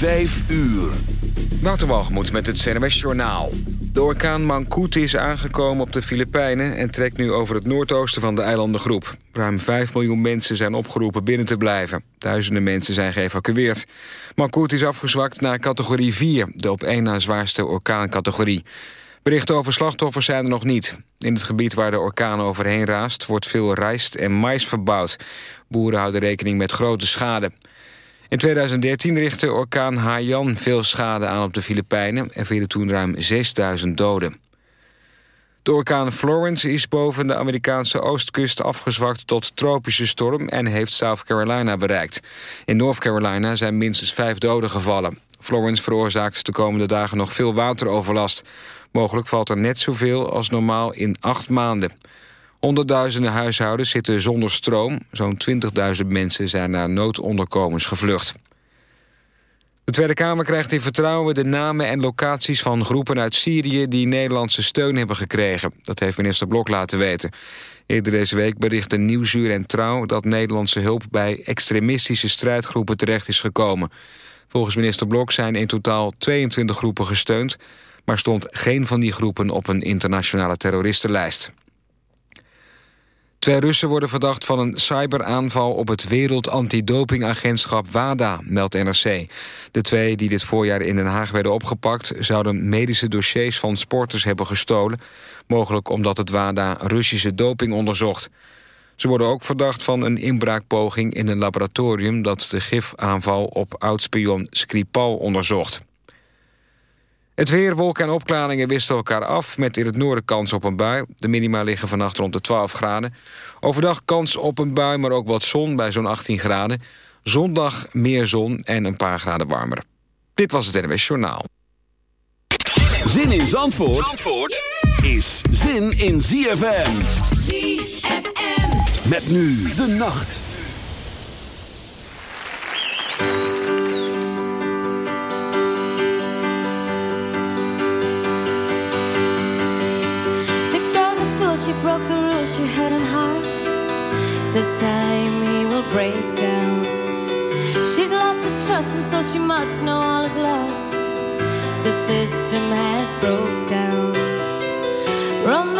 5 uur. Waterwalgemoed met het CNRS Journaal. De orkaan Mangkut is aangekomen op de Filipijnen... en trekt nu over het noordoosten van de eilandengroep. Ruim 5 miljoen mensen zijn opgeroepen binnen te blijven. Duizenden mensen zijn geëvacueerd. Mangkut is afgezwakt naar categorie 4... de op één na zwaarste orkaancategorie. Berichten over slachtoffers zijn er nog niet. In het gebied waar de orkaan overheen raast... wordt veel rijst en mais verbouwd. Boeren houden rekening met grote schade... In 2013 richtte orkaan Haiyan veel schade aan op de Filipijnen... en vielen toen ruim 6000 doden. De orkaan Florence is boven de Amerikaanse oostkust afgezwakt tot tropische storm... en heeft South Carolina bereikt. In North Carolina zijn minstens vijf doden gevallen. Florence veroorzaakt de komende dagen nog veel wateroverlast. Mogelijk valt er net zoveel als normaal in acht maanden. Honderdduizenden huishoudens zitten zonder stroom. Zo'n 20.000 mensen zijn naar noodonderkomens gevlucht. De Tweede Kamer krijgt in vertrouwen de namen en locaties van groepen uit Syrië die Nederlandse steun hebben gekregen. Dat heeft minister Blok laten weten. Eerder deze week berichten Nieuwsuur en Trouw dat Nederlandse hulp bij extremistische strijdgroepen terecht is gekomen. Volgens minister Blok zijn in totaal 22 groepen gesteund, maar stond geen van die groepen op een internationale terroristenlijst. Twee Russen worden verdacht van een cyberaanval op het Wereld Antidopingagentschap WADA, meldt NRC. De twee die dit voorjaar in Den Haag werden opgepakt... zouden medische dossiers van sporters hebben gestolen. Mogelijk omdat het WADA Russische doping onderzocht. Ze worden ook verdacht van een inbraakpoging in een laboratorium... dat de gifaanval op oudspion Skripal onderzocht. Het weer, wolken en opklaringen wisten elkaar af... met in het noorden kans op een bui. De minima liggen vannacht rond de 12 graden. Overdag kans op een bui, maar ook wat zon bij zo'n 18 graden. Zondag meer zon en een paar graden warmer. Dit was het NWS Journaal. Zin in Zandvoort, Zandvoort is zin in ZFM. ZFM. Met nu de nacht. She broke the rules she hadn't heart. This time he will break down. She's lost his trust, and so she must know all is lost. The system has broke down. Romance.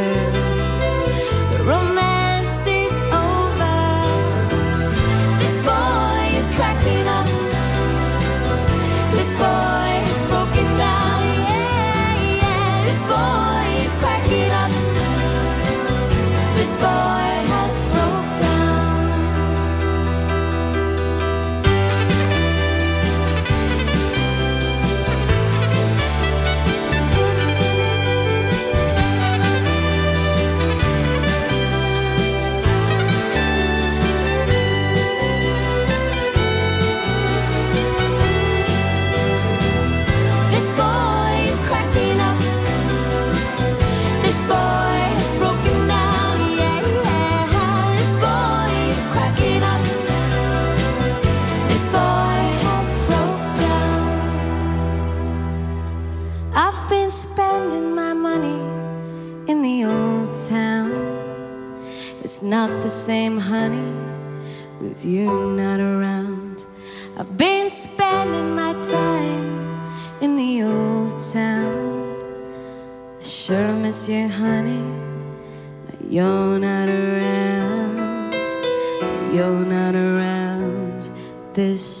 This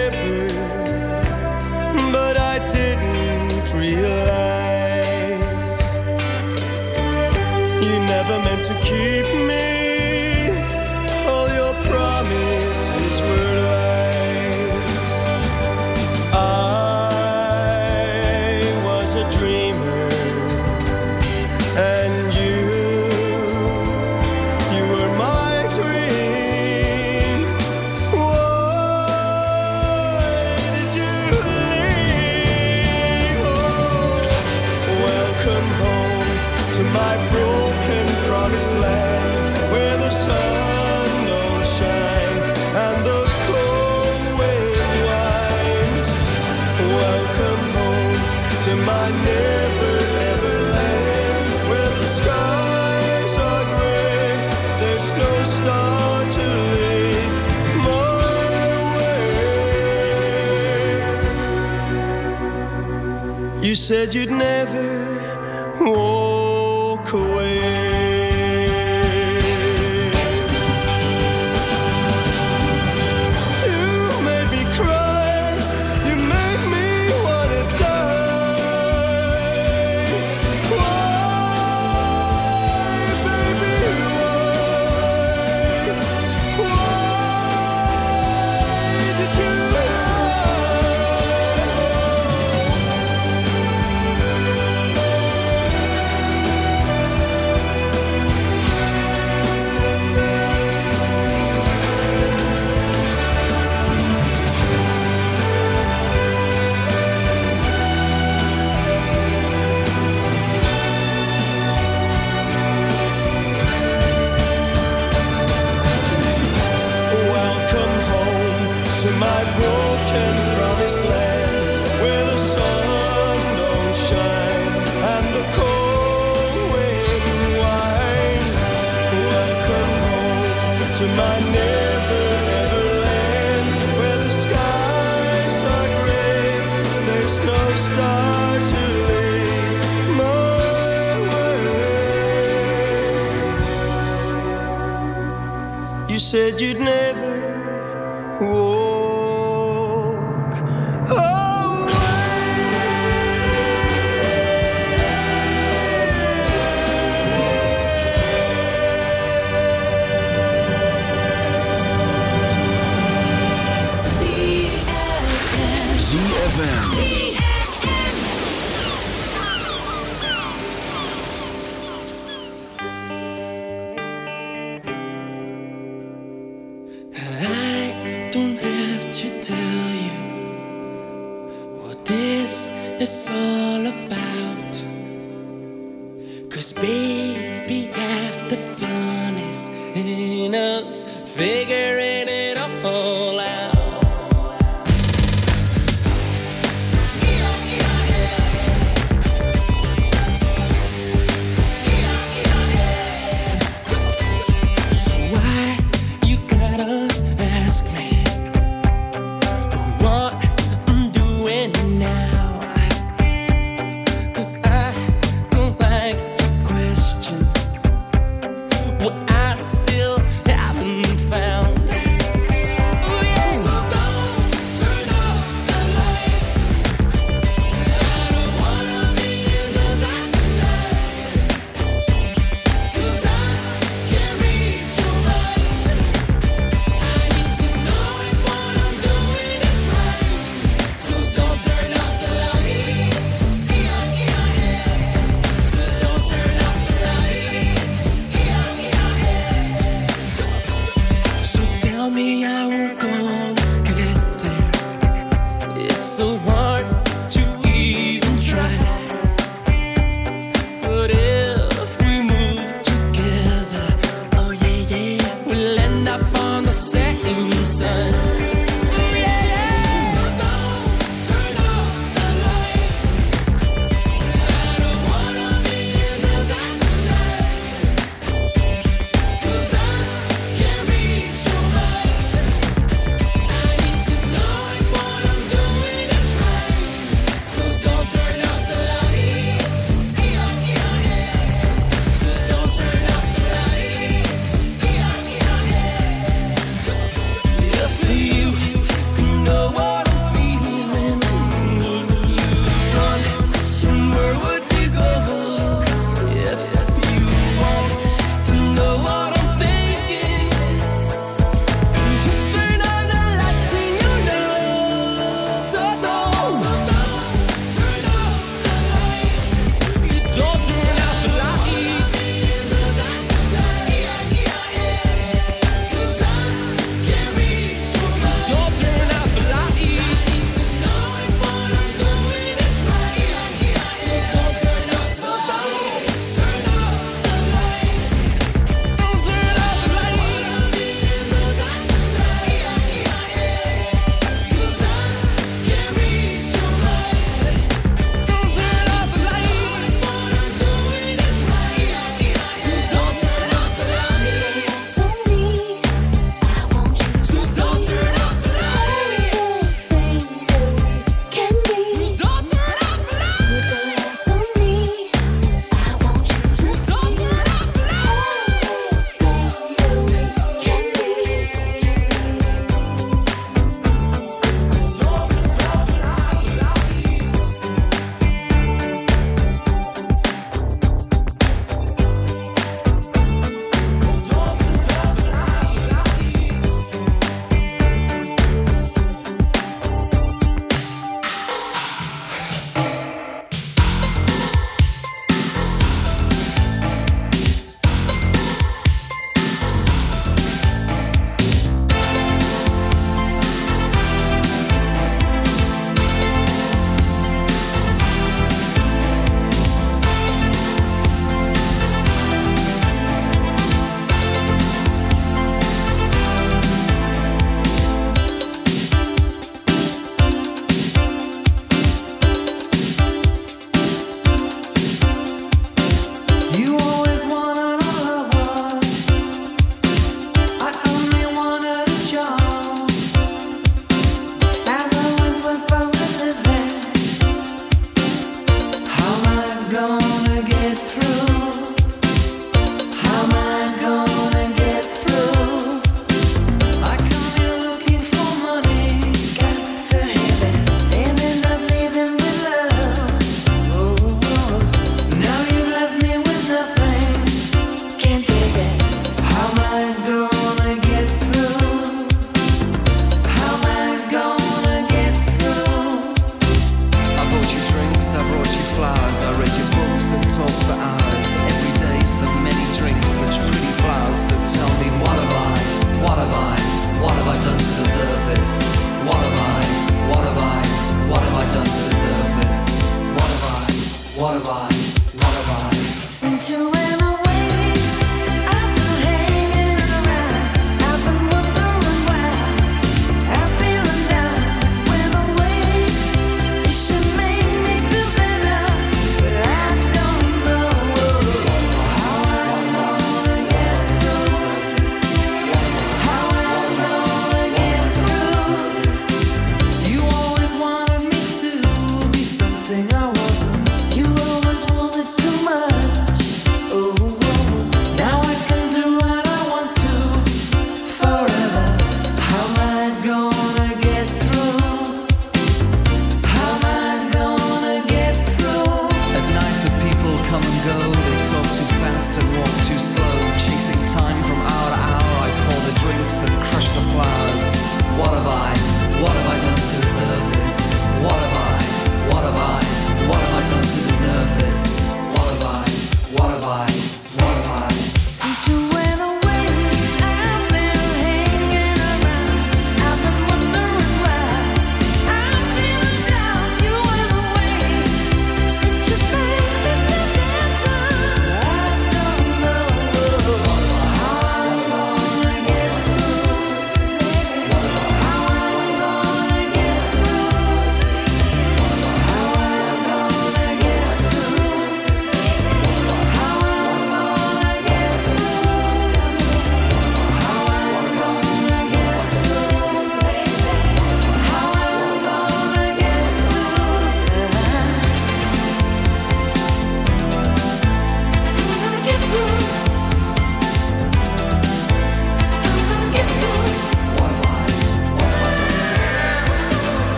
said you'd never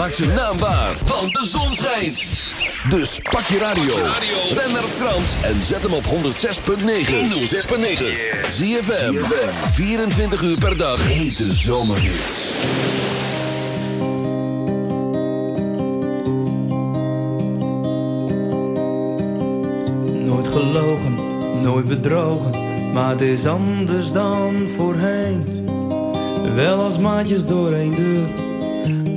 Maak zijn naam waar, want de zon schijnt. Dus pak je radio. Ben naar Frans en zet hem op 106.9. 106.9. ZFM. 24 uur per dag. Hete zomerhits. Nooit gelogen, nooit bedrogen. Maar het is anders dan voorheen. Wel als maatjes door één deur.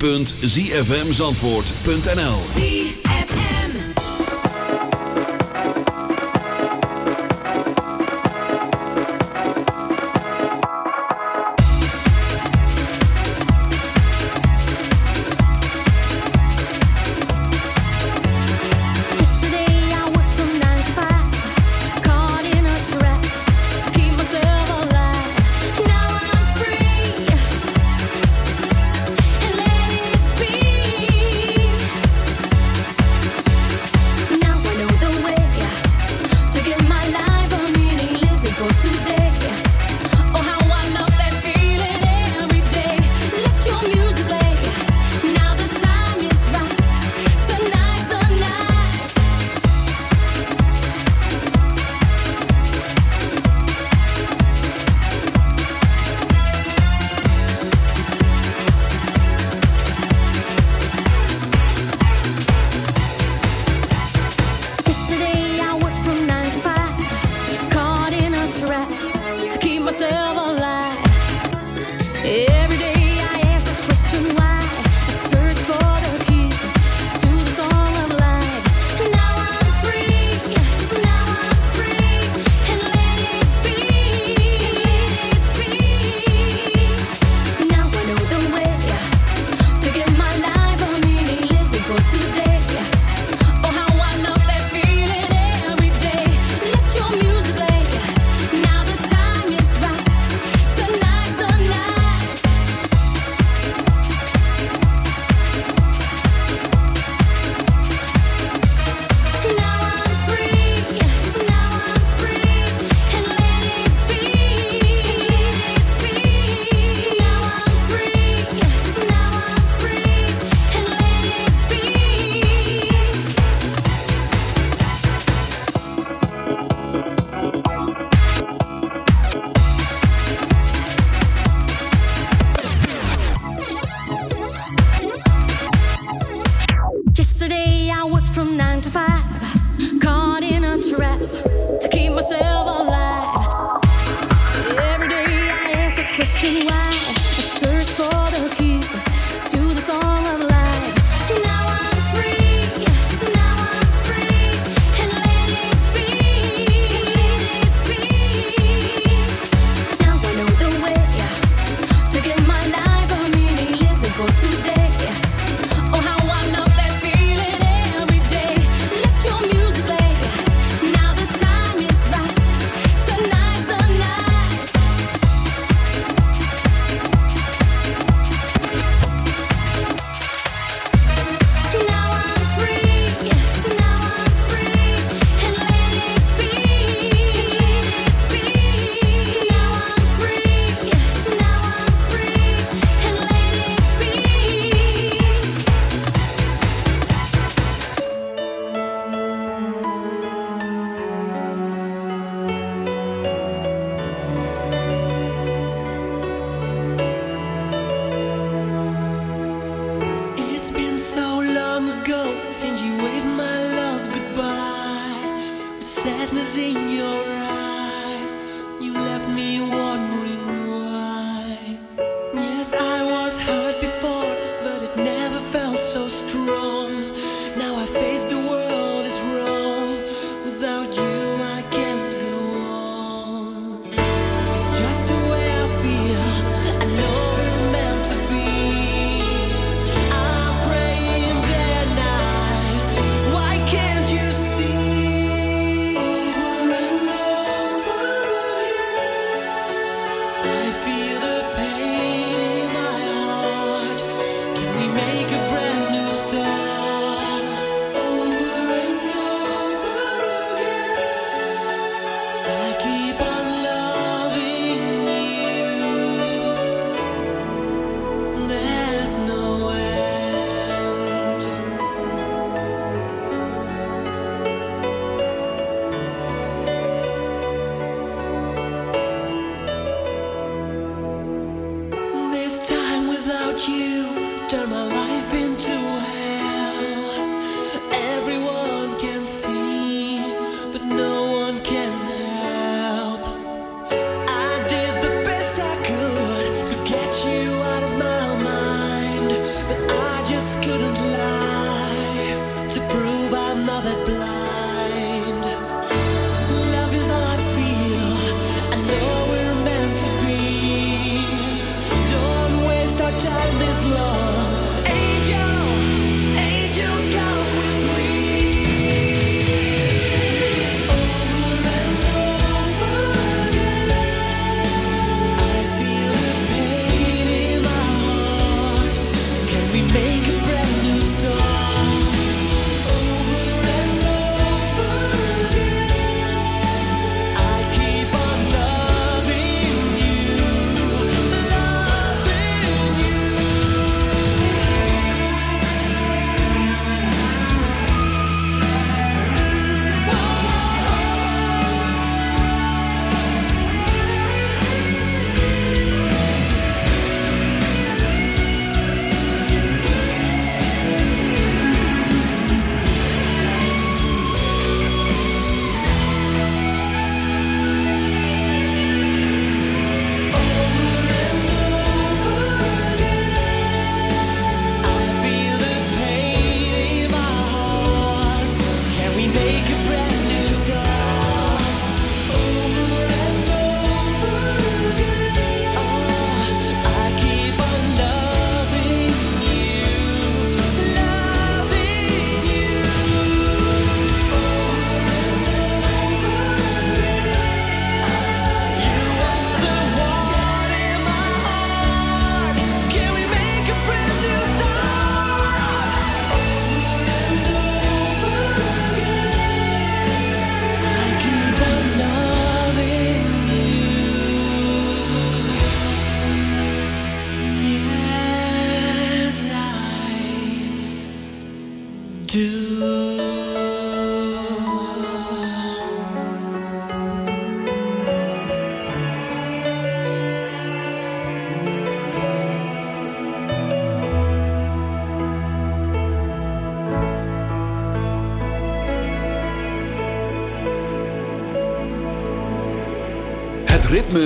www.zfmzandvoort.nl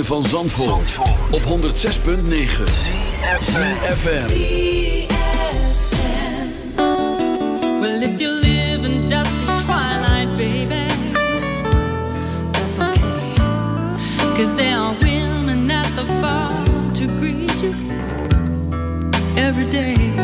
van Zandvoort, op 106.9 FM. Well, if you live in dusty twilight, baby, That's okay. cause there are women at the bar to greet you every day.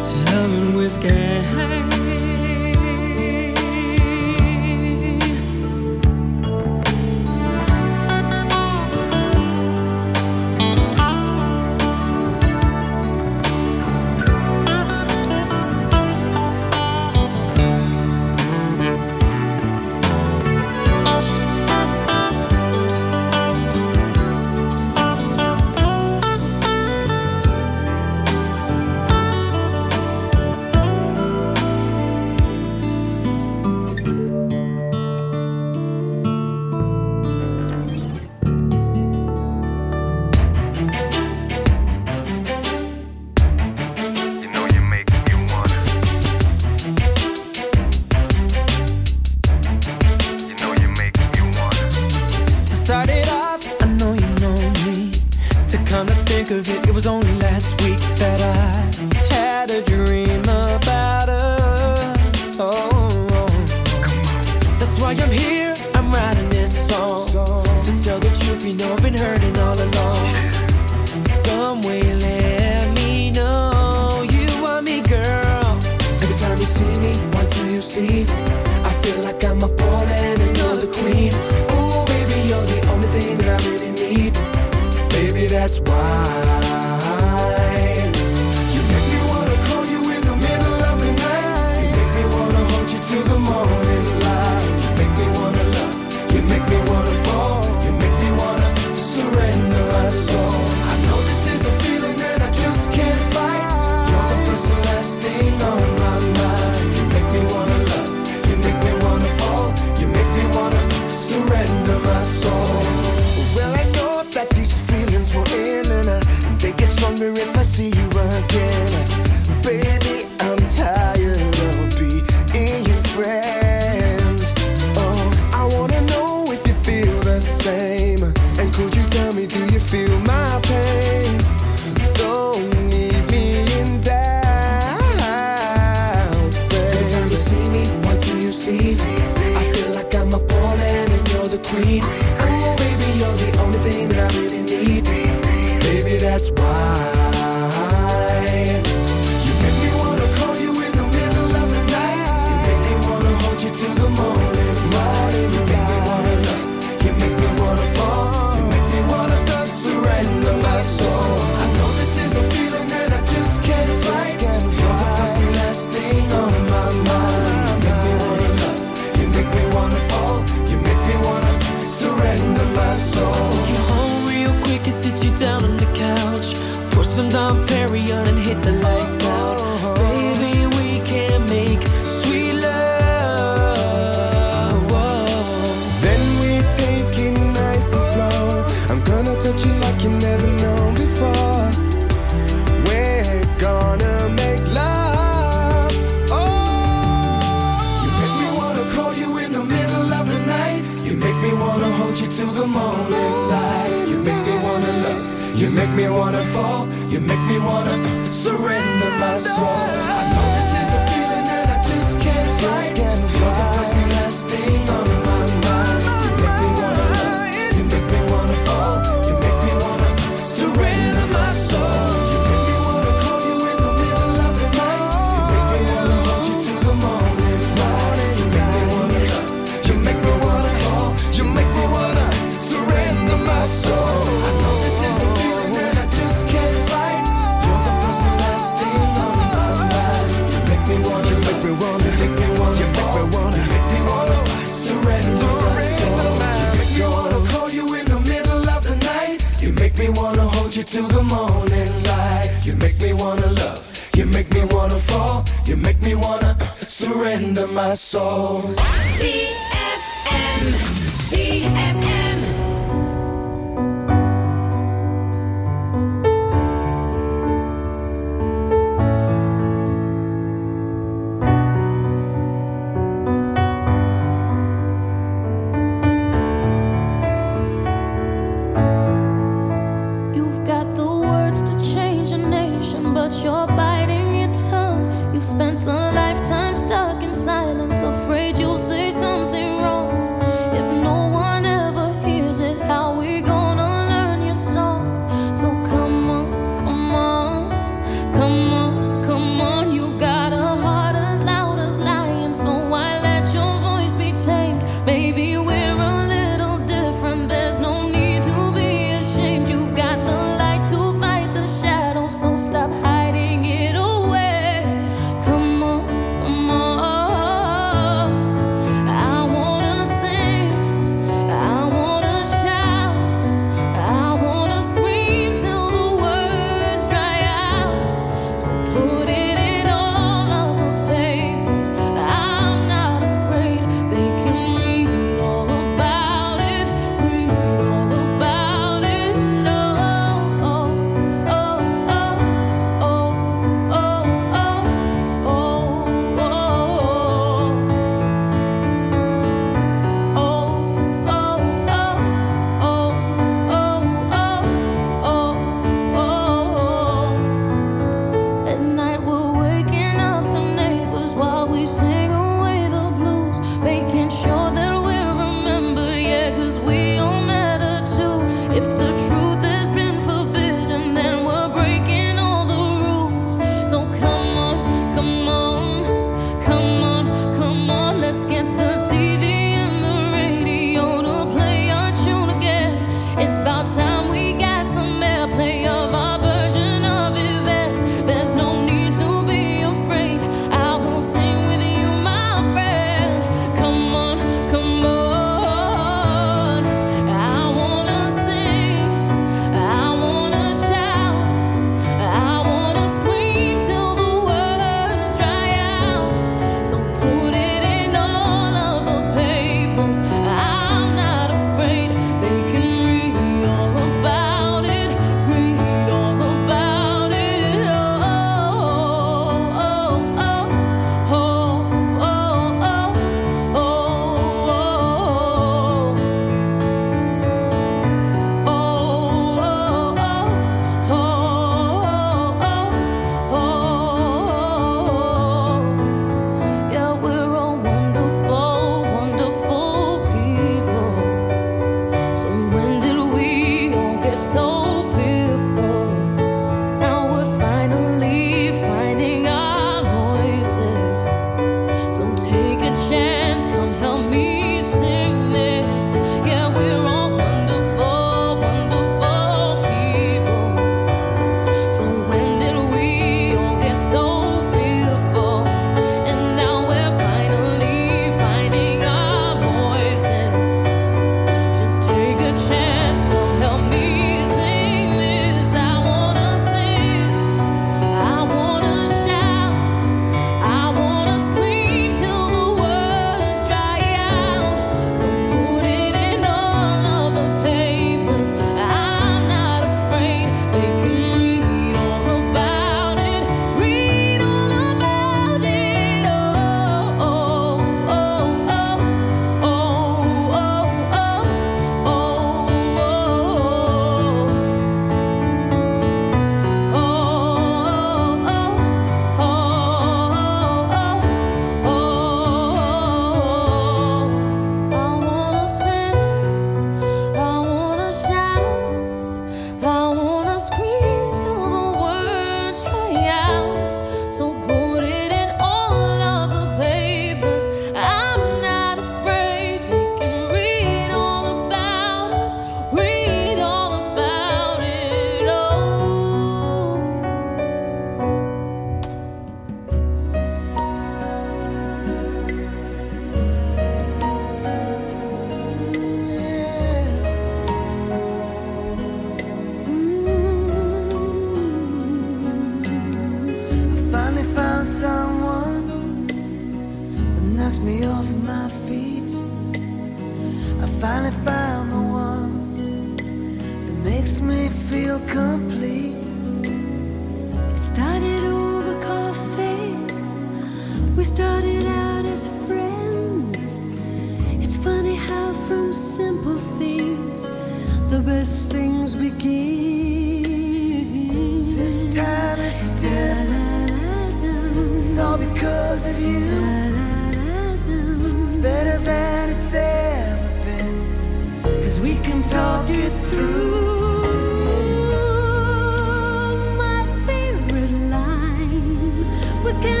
was killing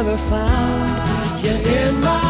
ever found. You're in my